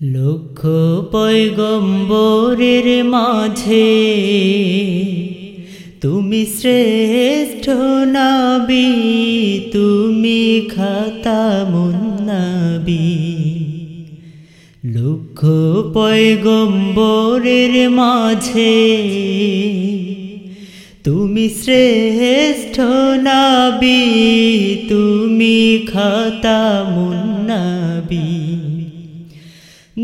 লক্ষ পয়গম্বরের মাঝে, তুমি শ্রেষ্ঠ নাবি, তুমি খাতা মুন্নাবি। লক্ষ পয়গম্বরের মাঝে, তুমি শ্রেষ্ঠ নাবি, তুমি খাতা মুন্নাবি।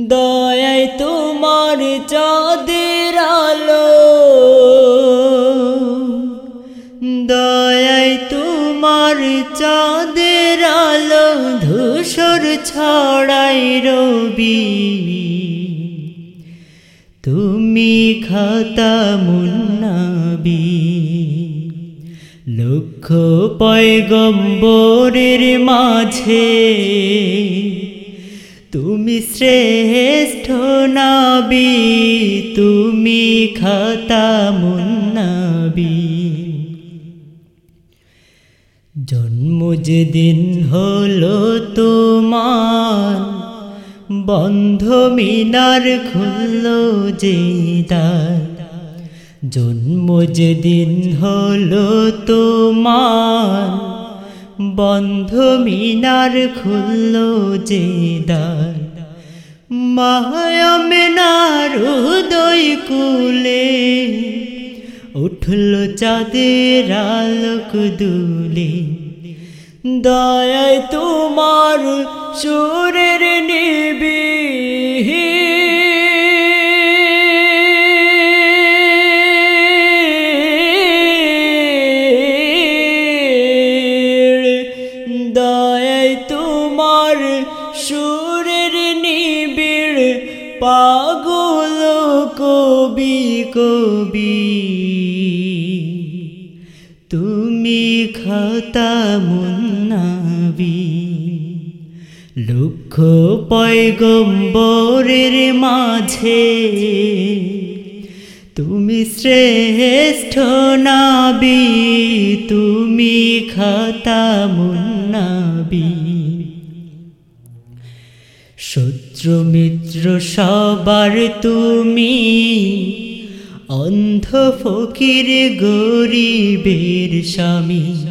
দয়ায় তোমার চাঁদের আলো। দয়ায় তোমার চাঁদের আলো, ধূসর ছড়াই রবি। তুমি খাতা মুন্নাবি। লক্ষ পয়গম্বরের মাঝে তুমি শ্রেষ্ঠ নাবি, তুমি খাতা মুন্নাবি। জন্ম যেদিন হলো তোমার, বন্ধ মিনার খুলল যে দ্বার জন্ম যেদিন হলো তোমার বন্ধ মিনার খুলল যে দ্বার। মায়ামেনার উদয় কুলে উঠল চাঁদের আলোক দুলে। দয়ায় তোমার সুরের নিবি সুরের নিবিড় পাগল কবি কবি। তুমি খাতা মুন্নাবি, লক্ষ পয়গম্বরের মাঝে। তুমি শ্রেষ্ঠ নাবি, তুমি খাতা মুন্নাবি। শত্রু মিত্র সবার তুমি। অন্ধ ফকির গরিবের স্বামী।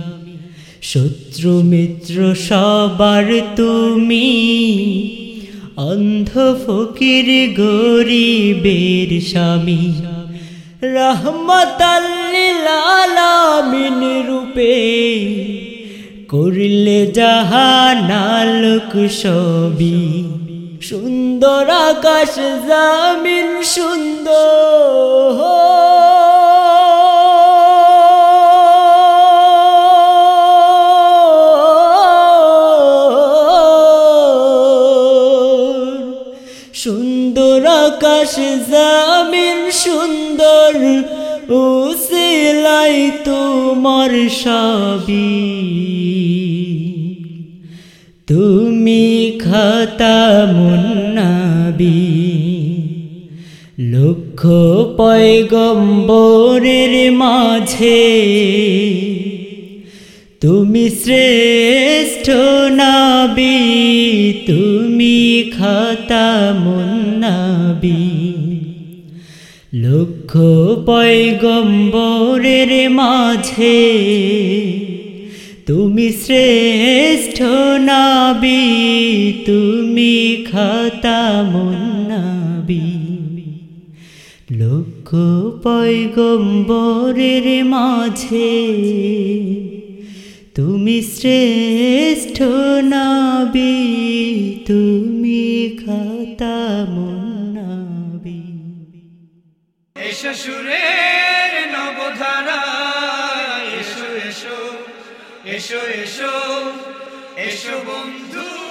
শত্রু মিত্র সবার তুমি। অন্ধ ফকির গরিবের স্বামী। রহমতাল্লিলামিন রূপে করলে জাহানালক সবি। সুন্দর আকাশ জামিন সুন্দর। সুন্দর আকাশ জামিন সুন্দর। উসিলাই তোমার সবই। তুমি খাতা মুন্নাবি, লক্ষ পয়গম্বরের মাঝে। তুমি শ্রেষ্ঠ নাবি, তুমি খাতা মুন্নাবি। লক্ষ পয়গম্বরের মাঝে, তুমি শ্রেষ্ঠ নাবি, তুমি খাতা মুন্নাবি। লক্ষ পয়গম্বরের মাঝে, তুমি শ্রেষ্ঠ নাবি, তুমি খাতা মুন্নাবি। এসো সুরের নবধারা। এসো এসো এসো এসো এসো বন্ধু।